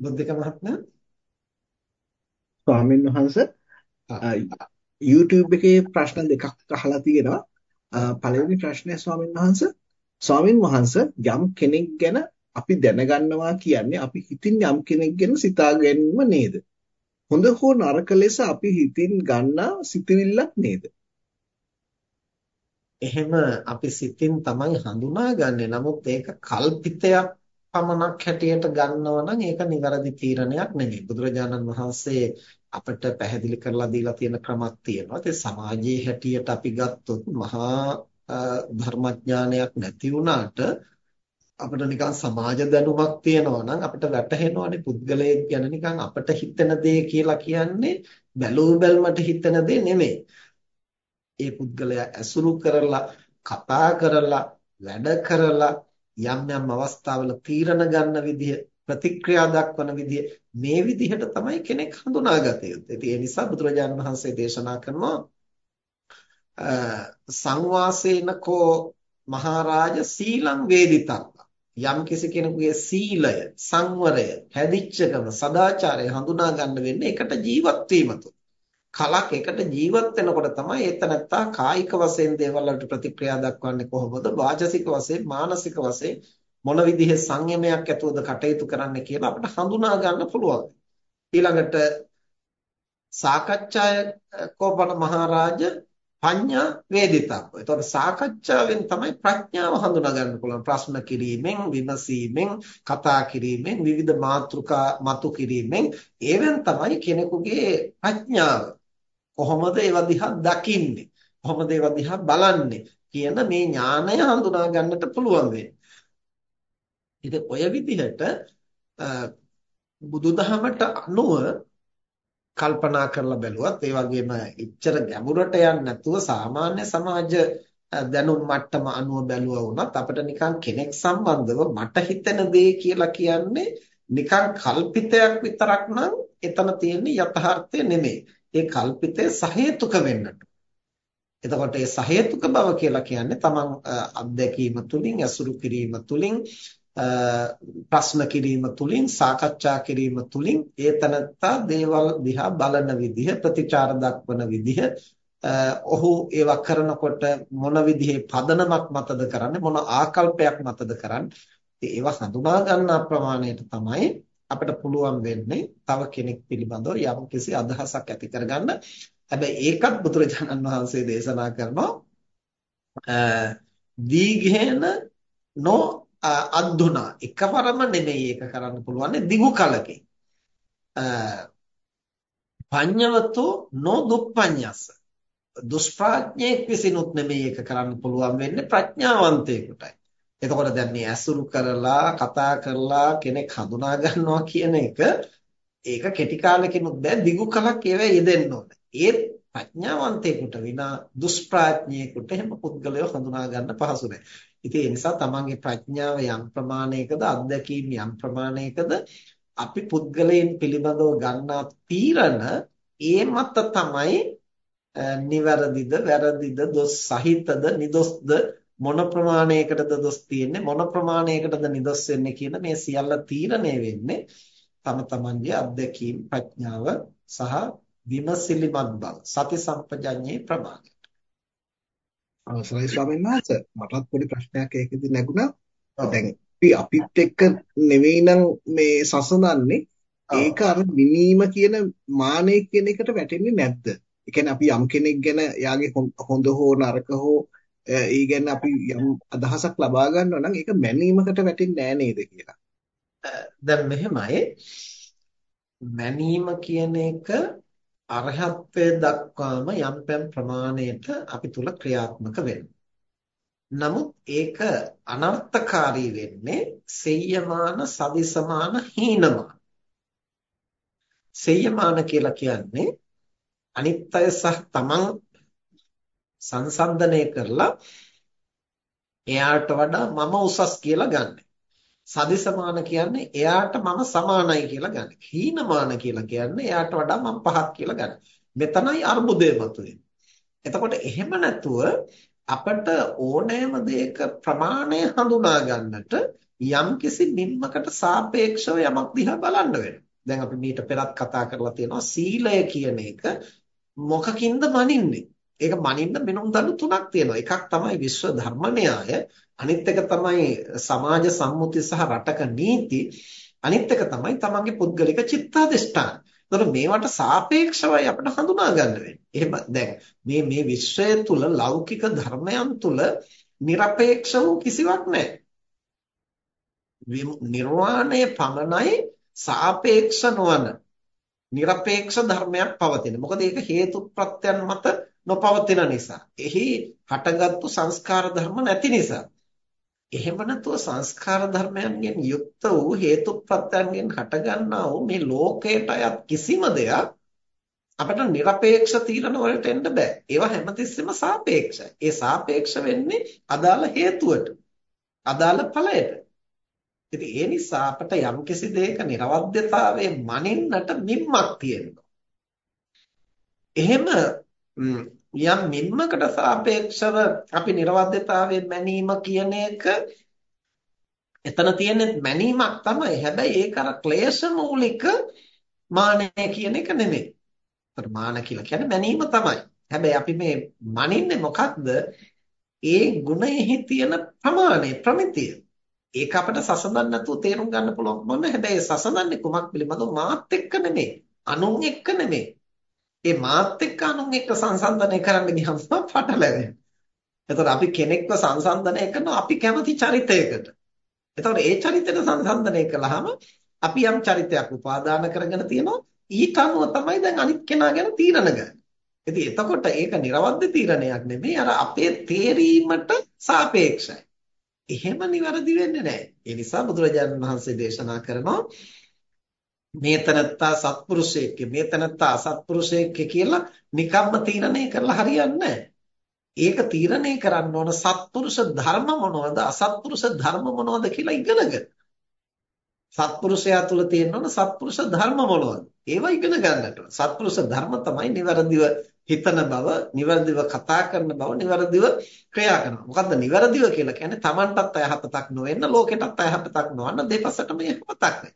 බුද්ධික මහත්මයා ස්වාමීන් වහන්සේ YouTube එකේ ප්‍රශ්න දෙකක් අහලා තියෙනවා. පළවෙනි ප්‍රශ්නය ස්වාමීන් වහන්සේ ස්වාමීන් වහන්සේ යම් කෙනෙක් ගැන අපි දැනගන්නවා කියන්නේ අපි හිතින් යම් කෙනෙක් ගැන සිතා ගැනීම නේද? හොඳ හෝ නරක ලෙස අපි හිතින් ගන්නා සිතවිල්ලක් නේද? එහෙම අපි සිතින් තමයි හඳුනාගන්නේ. නමුත් ඒක කල්පිතයක් පමණක් හැටියට ගන්නවා නම් ඒක නිවැරදි තීරණයක් නෙමෙයි. බුදුරජාණන් වහන්සේ අපිට පැහැදිලි කරලා දීලා තියෙන ක්‍රමක් තියෙනවා. ඒ සමාජයේ හැටියට අපි ගත්තොත් මහා ධර්මඥානයක් නැති වුණාට අපිට නිකන් සමාජ දැනුමක් තියෙනවා නම් අපිට වැටහෙනවානේ පුද්ගලයෙක් ගැන නිකන් අපිට හිතෙන දේ කියලා කියන්නේ බැලූ බැල්මට හිතෙන දේ නෙමෙයි. ඒ පුද්ගලයා ඇසුරු කරලා කතා කරලා වැඩ කරලා යම් යම් අවස්ථාවල තීරණ ගන්න විදිය ප්‍රතික්‍රියා දක්වන විදිය මේ විදිහට තමයි කෙනෙක් හඳුනාගත යුත්තේ. ඉතින් ඒ නිසා බුදුරජාණන් වහන්සේ දේශනා කරනවා සංවාසේනකෝ මහරජ සීලං වේදිතං යම් කිසි කෙනෙකුගේ සීලය සංවරය හැදිච්චකම සදාචාරය හඳුනා ගන්න වෙන්නේ එකට ජීවත් වීම තුළ. කලක් එකට ජීවත් වෙනකොට තමයි ඒතනත්තා කායික වශයෙන් දේවල් වලට ප්‍රතික්‍රියා දක්වන්නේ කොහොමද වාචසික වශයෙන් මානසික වශයෙන් මොන විදිහේ සංයමයක් ඇතුවද කටයුතු කරන්න කියලා අපිට හඳුනා ගන්න පුළුවන්. ඊළඟට සාකච්ඡාය කෝපන මහරජ පඤ්ඤා වේදිතබ්බ. ඒතකොට සාකච්ඡාවෙන් තමයි ප්‍රඥාව හඳුනා ගන්න පුළුවන්. ප්‍රශ්න කිරීමෙන්, විමසීමෙන්, කතා කිරීමෙන්, විවිධ මාතෘකා මතු කිරීමෙන් ඒවෙන් තමයි කෙනෙකුගේ ප්‍රඥාව කොහොමද ඒවා දිහා දකින්නේ? කොහොමද ඒවා දිහා බලන්නේ? කියන මේ ඥානය හඳුනා ගන්නට පුළුවන් වෙන්නේ. ඉතින් ඔය විදිහට බුදුදහමට අනුව කල්පනා කරලා බැලුවත් ඒ වගේම ඉච්ඡර ගැඹුරට යන්නේ නැතුව සාමාන්‍ය සමාජ දැනුම් මට්ටම අනුව බැලුවා වුණත් අපිට නිකන් කෙනෙක් සම්බන්ධව මට හිතෙන දේ කියලා කියන්නේ නිකන් කල්පිතයක් විතරක් නම් එතන තියෙන්නේ යථාර්ථය නෙමෙයි. ඒ කල්පිතය සහේතුක වෙන්නට. එතකොට ඒ සහේතුක බව කියලා කියන්නේ තමන් අත්දැකීම තුලින් ඇසුරු කිරීම තුලින් ප්‍රශ්න කිරීම තුලින් සාකච්ඡා කිරීම තුලින් ඒ තනත්තා දේවල් දිහා බලන විදිහ ප්‍රතිචාර දක්වන විදිහ ඔහු ඒවා කරනකොට මොන විදිහේ පදනමක් මතද කරන්නේ මොන ආකල්පයක් මතද කරන්නේ ඒවා හඳුනා ගන්න ප්‍රමාණයට තමයි අපිට පුළුවන් වෙන්නේ තව කෙනෙක් පිළිබඳව යම්කිසි අදහසක් ඇති කරගන්න. හැබැයි ඒකත් බුදුරජාණන් වහන්සේ දේශනා කරනවා දීඝේන නෝ අද්දුනා. එකවරම නෙමෙයි ඒක කරන්න පුළුවන්. දිගු කලකින් පඤ්ඤවතෝ නොදුප්පඤ්ඤස්ස දුෂ්ප්‍රඥයෙක් විසිනුත් නෙමෙයි ඒක කරන්න පුළුවන් වෙන්නේ ප්‍රඥාවන්තයෙකුටයි. එතකොට දැන් මේ ඇසුරු කරලා කතා කරලා කෙනෙක් හඳුනා ගන්නවා කියන එක ඒක කෙටි කාලෙකිනුත් බෑ දිගු කලක් ඒවා යෙදෙන්න ඕනේ. ඒත් ප්‍රඥාවන්තයෙකුට විනා දුෂ්ප්‍රඥයෙකුට එහෙම පුද්ගලයව හඳුනා ගන්න පහසු නෑ. ඉතින් ඒ නිසා තමන්ගේ ප්‍රඥාව යම් ප්‍රමාණයකද අත්දැකීම් යම් ප්‍රමාණයකද අපි පුද්ගලයන් පිළිබඳව ගන්නා තීරණ ඒ මත තමයි නිවැරදිද වැරදිද දොස් සහිතද නිදොස්ද මොන ප්‍රමාණයකටද දොස් තියෙන්නේ? මොන ප්‍රමාණයකටද නිදොස් වෙන්නේ කියන මේ සියල්ල තීරණය වෙන්නේ තම තමන්ගේ අත්දැකීම් ප්‍රඥාව සහ විමසිලිමත් බව සති සම්පජඤ්ඤේ ප්‍රමාණය අවසරයි ස්වාමීන් වහන්සේ. මටත් පොඩි ප්‍රශ්නයක් ඒකෙදි නැගුණා. දැන් අපි අපිත් එක්ක නෙවෙයි නම් මේ සසඳන්නේ ඒක අර මිනීම කියන මානෙ කියන එකට වැටෙන්නේ නැද්ද? ඒ කියන්නේ අපි යම් කෙනෙක් ගැන යාගේ හොඳ හෝ නරක හෝ ඒ ගැන අපි යම් අදහසක් ලබා ගන්නවා නම් ඒක මැනීමකට වැටෙන්නේ නෑ නේද කියලා. දැන් මෙහෙමයි මැනීම කියන එක අරහත්ත්වයට දක්වාම යම් යම් ප්‍රමාණයට අපි තුල ක්‍රියාත්මක වෙනවා. නමුත් ඒක අනර්ථකාරී වෙන්නේ සෙය්‍යමාන සවිසමාන හීනමාන. සෙය්‍යමාන කියලා කියන්නේ අනිත් අය සහ තමන් සංසන්දනය කරලා එයාට වඩා මම උසස් කියලා ගන්න. සදිසමාන කියන්නේ එයාට මම සමානයි කියලා ගන්න. හීනමාන කියලා කියන්නේ එයාට වඩා මම පහත් කියලා ගන්න. මෙතනයි අර්බුදය මතුවෙන්නේ. එතකොට එහෙම නැතුව අපට ඕනෑම දෙයක ප්‍රමාණය හඳුනා ගන්නට යම්කිසි නිම්මකට සාපේක්ෂව යමක් දිහා බලන්න වෙනවා. දැන් අපි මීට පෙරත් කතා කරලා තියෙනවා සීලය කියන එක මොකකින්ද මනින්නේ? ඒක මනින්න මිනුම් දඬු තුනක් තියෙනවා. එකක් තමයි විශ්ව ධර්ම න්‍යාය, අනිත් එක තමයි සමාජ සම්මුති සහ රටක නීති, අනිත් එක තමයි තමන්ගේ පුද්ගලික චිත්තාදිෂ්ඨාන. එතකොට මේවට සාපේක්ෂවයි අපිට හඳුනා ගන්න වෙන්නේ. එහෙම දැන් මේ මේ විශ්වය තුල ලෞකික ධර්මයන් තුල নিরপেক্ষ වූ කිසිවක් නැහැ. නිර්වාණය පමණයි සාපේක්ෂ නොවන নিরপেক্ষ ධර්මයක් පවතින. මොකද ඒක හේතු ප්‍රත්‍යයන් මත නොපවතින නිසා. එහි හටගත්තු සංස්කාර ධර්ම නැති නිසා. එහෙම නැතුව සංස්කාර ධර්මයන්ගෙන් යුක්ත වූ හේතු ප්‍රත්‍යයන්ගෙන් හටගන්නා වූ මේ ලෝකයට අයත් කිසිම දෙයක් අපිට নিরপেক্ষ තීරණ වලට එන්න බෑ. ඒවා හැමතිස්සෙම සාපේක්ෂයි. ඒ සාපේක්ෂ වෙන්නේ අදාළ හේතුවට. අදාළ ඵලයට. ඉතින් ඒ නිසා අපට යම්කිසි දෙයක නිර්වද්‍යතාවයේ මනින්නට මිම්මක් තියෙනවා. එහෙම යම් මිම්මකට සාපේක්ෂව අපි නිර්වද්‍යතාවයේ මැනීම කියන එක එතන තියෙන මැනීමක් තමයි. හැබැයි ඒක අර ක්ලේශ මූලික මානය කියන එක නෙමෙයි. ඒතර මාන කියලා කියන්නේ මැනීම තමයි. හැබැයි අපි මේ මනින්නේ මොකක්ද? ඒ ගුණෙහි තියෙන ප්‍රමාණය, ප්‍රමිතිය. ඒක අපිට සසඳන්න නැතුව තේරුම් ගන්න පුළුවන් මොන හැබැයි සසඳන්නේ කුමක් පිළිබඳව මාත් එක්ක නෙමෙයි අනුන් එක්ක නෙමෙයි ඒ මාත් එක්ක අනුන් එක්ක සංසන්දනය කරන්න ගියම පටලැවෙනවා එතකොට අපි කෙනෙක්ව සංසන්දනය කරනවා අපි කැමති චරිතයකට එතකොට ඒ චරිතයට සංසන්දනය කළාම අපි යම් චරිතයක් උපාදාන කරගෙන තියෙනවා ඊට අනුව තමයි දැන් අනිත් කෙනා ගැන තීරණ ගන්න. ඉතින් එතකොට ඒක නිර්වද්‍ය තීරණයක් නෙමෙයි අර අපේ තේරීමට සාපේක්ෂයි. එහෙම නිවැරදි වෙන්නේ නැහැ. ඒ නිසා බුදුරජාණන් වහන්සේ දේශනා කරනවා මේ තනත්තා සත්පුරුෂයෙක් මේ තනත්තා අසත්පුරුෂයෙක් කියලා නිකම්ම තීරණය කරලා හරියන්නේ ඒක තීරණය කරන්න ඕන සත්පුරුෂ ධර්ම මොනවද අසත්පුරුෂ ධර්ම මොනවද කියලා ඉගෙනගන්න. සත්පුරුෂයා තුල තියෙන ඕන සත්පුරුෂ ධර්ම මොනවද? ඒවා ඉගෙන ගන්නට. සත්පුරුෂ ධර්ම තමයි નિවරදිව හිතන බව, નિවරදිව කතා කරන බව, નિවරදිව ක්‍රියා කරනවා. මොකද්ද નિවරදිව කියලා කියන්නේ Tamanටත් අයහපතක් නොවෙන්න, ලෝකෙටත් අයහපතක් නොවන්න දෙපසටම යහපතක් නේ.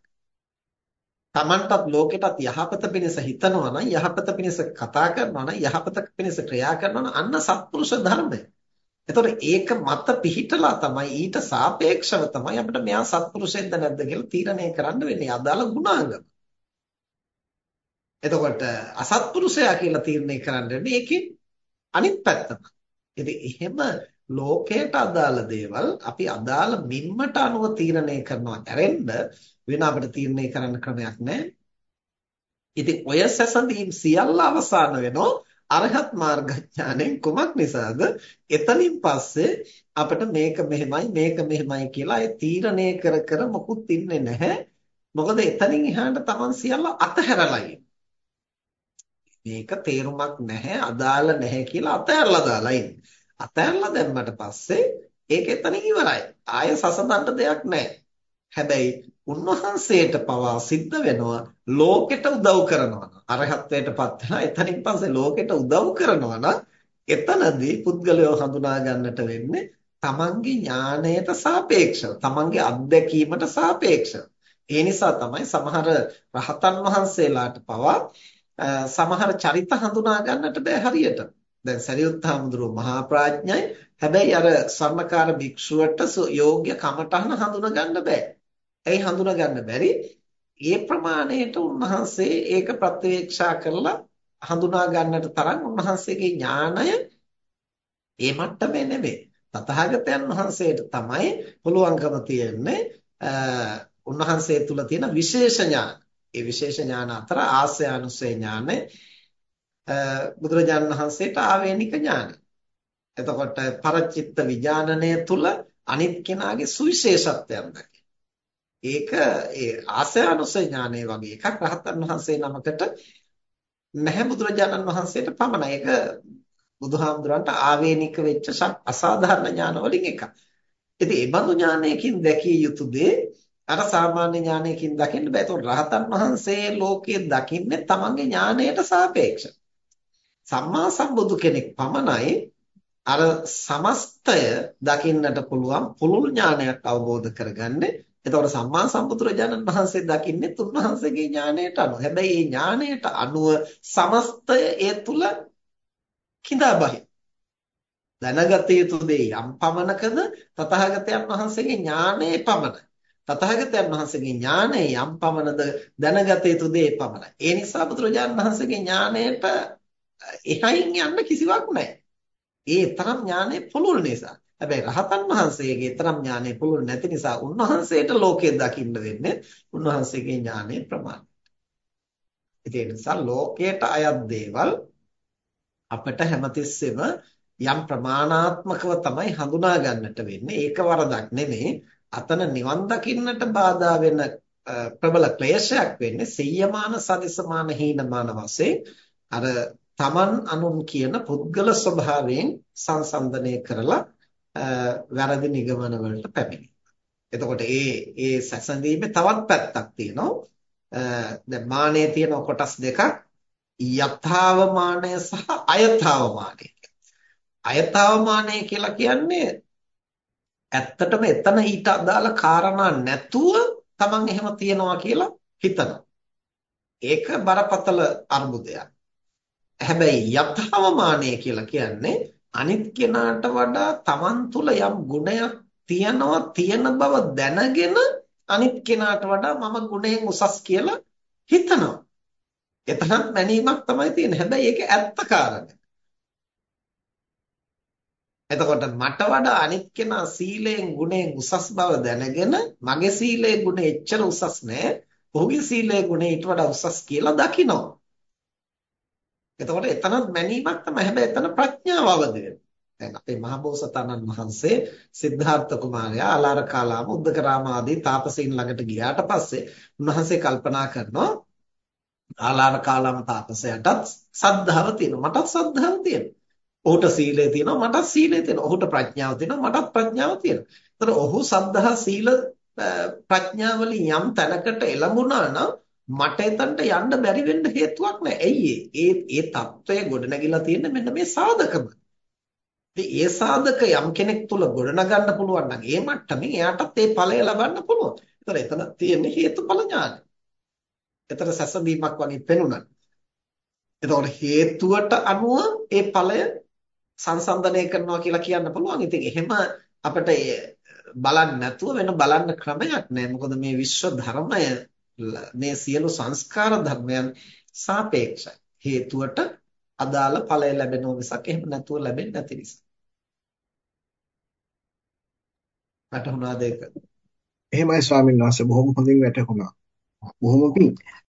Tamanටත් ලෝකෙටත් යහපත පිණිස හිතනවා නම්, යහපත පිණිස කතා කරනවා නම්, යහපත පිණිස ක්‍රියා කරනවා නම් අන්න සත්පුරුෂ ධර්මය. එතකොට ඒක මත පිහිටලා තමයි ඊට සාපේක්ෂව තමයි අපිට මෙයා සත්පුරුෂයෙක්ද නැද්ද කියලා තීරණය කරන්න වෙන්නේ. අදාළ ගුණාංග. එතකොට අසත්පුරුෂයා කියලා තීරණය කරන්න මේකේ අනිත් පැත්තම. ඉතින් එහෙම ලෝකයට අදාළ දේවල් අපි අදාළ මින්මට අනුව තීරණය කරනවා ඇරෙන්න වෙන අපිට තීරණය කරන්න ක්‍රමයක් නැහැ. ඉතින් ඔය සැසඳීම් සියල්ල අවසන් වෙනෝ අරහත් මාර්ගඥාණයෙන් කුමක් නිසාද? එතනින් පස්සේ අපිට මේක මෙහෙමයි මේක මෙහෙමයි කියලා ඒ තීරණය කර කර මොකුත් ඉන්නේ නැහැ. මොකද එතනින් එහාට Taman සියල්ල අතහැරලා මේක තේරුමක් නැහැ අදාළ නැහැ කියලා අතහැරලා දාලා ඉන්නේ. අතහැරලා දැම්මට පස්සේ ඒක එතනින් ඉවරයි. ආය සසඳන්න දෙයක් නැහැ. හැබැයි උන්වහන්සේට පවා සිද්ධ වෙනවා ලෝකෙට උදව් කරනවා. අරහත්ත්වයටපත් වෙනවා. එතනින් පස්සේ ලෝකෙට උදව් කරනවා නම් එතනදී පුද්ගලයෝ හඳුනා ගන්නට වෙන්නේ තමන්ගේ ඥාණයට සාපේක්ෂව, තමන්ගේ අත්දැකීමට සාපේක්ෂව. ඒ නිසා තමයි සමහර රහතන් වහන්සේලාට පවා සමහර චරිත හඳුනා ගන්නට බෑ හරියට. දැන් සරියුත් හාමුදුරුවෝ මහා ප්‍රඥයි. හැබැයි අර ස්වර්ණකාර භික්ෂුවට යෝග්‍ය කමඨහන හඳුනා ගන්න බෑ. ඇයි හඳුනා ගන්න බැරි? ඒ ප්‍රමාණයට උන්වහන්සේ ඒක ප්‍රත්‍යවේක්ෂා කරලා හඳුනා ගන්නට තරම් උන්වහන්සේගේ ඥාණය ඒ මට්ටමේ නෙමෙයි. තථාගතයන් වහන්සේට තමයි පුළුවන්කම තියෙන්නේ උන්වහන්සේ තුල තියෙන විශේෂ ඥාන. ඒ විශේෂ ඥාන අතර ආස්යානුසය ඥානය බුදුරජාණන් වහන්සේට ආවේනික ඥානය. එතකොට පරචිත්ත විඥානනය තුල අනිත් කෙනාගේ සුවිශේෂත්වයන් දකින. ඒක ඒ ආස්යානුසය ඥානය වගේ එකක් රහතන් වහන්සේ නමකට නැහැ බුදුරජාණන් වහන්සේට පමණයි. ඒක බුදුහාමුදුරන්ට ආවේනික වෙච්ච අසාධාරණ ඥාන වලින් එකක්. ඉතින් ඒ බඳු ඥානයකින් දැකිය යුතු දේ අර සාමාන්‍ය ඥානයකින් දකින්න බෑ. ඒතකොට රහතන් වහන්සේ ලෝකයේ දකින්නේ තමන්ගේ ඥානයට සාපේක්ෂව. සම්මා සම්බුදු කෙනෙක් පමණයි අර සමස්තය දකින්නට පුළුවන් පුළුල් ඥානයක් අවබෝධ කරගන්නේ. එතකොට සම්මා සම්බුදුරජාණන් වහන්සේ දකින්නේ තුන්වහන්සේගේ ඥානයට අනුව. හැබැයි මේ ඥානයට අනුව සමස්තය ඒ තුල කිඳා බහි. දැනගත යුතු දේ යම් පමණකද තථාගතයන් වහන්සේගේ ඥානයේ පමණයි. තථාගතයන් වහන්සේගේ ඥානය යම් පමණද දැනගත යුතු දේ පමණයි. ඒ නිසා බුදුරජාණන් වහන්සේගේ ඥානයට එහයින් යන්න කිසිවක් නැහැ. ඒ තරම් ඥානෙ පුළුල් නිසා. හැබැයි රහතන් වහන්සේගේ තරම් ඥානෙ පුළුල් නැති නිසා උන්වහන්සේට ලෝකය දකින්න වෙන්නේ උන්වහන්සේගේ ඥානෙ ප්‍රමාණය. ඒ නිසා ලෝකයට අයත් දේවල් අපිට හැමතිස්සෙම යම් ප්‍රමාණාත්මකව තමයි හඳුනා ගන්නට වෙන්නේ. ඒක වරදක් නෙමෙයි. අතන නිවන් දකින්නට බාධා වෙන ප්‍රබල ක්ලේශයක් වෙන්නේ සිය්‍යමාන සදිසමාන හීනමාන වශයෙන් අර තමන් අනුන් කියන පුද්ගල ස්වභාවයෙන් සංසන්දනය කරලා වැරදි නිගමන වලට පැමිණෙනවා. එතකොට ඒ ඒ සැසඳීමේ තවත් පැත්තක් තියෙනවා. දැන් මානයේ තියෙන කොටස් දෙකක් යථාව මානය සහ අයථාව මානය. අයථාව මානය කියලා කියන්නේ ඇත්තටම එතන ඊට අදාළ කාරණා නැතුව තමන් එහෙම තියනවා කියලා හිතනවා. ඒක බරපතල අර්බුදයක්. හැබැයි යථාවමානය කියලා කියන්නේ අනිත් කෙනාට වඩා Taman තුල යම් ගුණයක් තියනවා තියෙන බව දැනගෙන අනිත් කෙනාට වඩා මම ගුණයෙන් උසස් කියලා හිතනවා. එතනත් මැනීමක් තමයි තියෙන්නේ. හැබැයි ඒක ඇත්ත කාරණේ. එතකොට මට වඩා අනිත් කෙනා සීලයෙන් ගුණයෙන් උසස් බව දැනගෙන මගේ සීලයේ ගුණ එච්චර උසස් නෑ. ඔහුගේ සීලයේ ගුණ ඊට වඩා උසස් කියලා දකිනවා. එතකොට එතනත් මැනීමක් තමයි. හැබැයි එතන ප්‍රඥාව අවදි දැන් අපේ මහබෝසතාණන් වහන්සේ සිද්ධාර්ථ කුමාරයා ආලාරකාලාම උද්දකරාම ආදී තාපසීන් ළඟට ගියාට පස්සේ උන්වහන්සේ කල්පනා කරනවා ආලාරකාලාම තාපසයාටත් සද්ධාව තියෙනවා මටත් සද්ධාව තියෙනවා ඔහුට සීලය තියෙනවා මටත් සීලය තියෙනවා ඔහුට ප්‍රඥාව තියෙනවා මටත් ප්‍රඥාව තියෙනවා. ඒතර ඔහු සද්ධා සීල ප්‍රඥා වලින් යම් තැනකට එළඹුණා නම් මට එතනට යන්න බැරි වෙන්න හේතුවක් නැහැ. ඇයි ඒ? ඒ తত্ত্বය ගොඩනැගිලා තියෙන්නේ මෙන්න මේ සාධකම. ඒ සාධක යම් කෙනෙක් තුල ගොඩනගන්න පුළුවන් නම් ඒ මට්ටමින් එයාටත් ඒ ඵලය ලබන්න පුළුවන්. ඒතර එතන තියෙන හේතුඵල ඥානය. ඒතර සැසඳීමක් වගේ පෙනුණා. එතකොට හේතුවට අනුව ඒ ඵලය සංසන්දනය කරනවා කියලා කියන්න පුළුවන්. ඉතින් එහෙම අපිට බලන්න නැතුව වෙන බලන්න ක්‍රමයක් නැහැ. මොකද මේ විශ්ව ධර්මය මේ සියලු සංස්කාර ධර්මයන් සාපේක්ෂයි. හේතුවට අදාළ ඵලය ලැබෙනව මිසක් එහෙම නැතුව ලැබෙන්නේ නැති නිසා. වැටහුණාද ඒක? එහෙමයි ස්වාමීන් වහන්සේ බොහොම හොඳින් වැටහුණා. බොහොම පිං.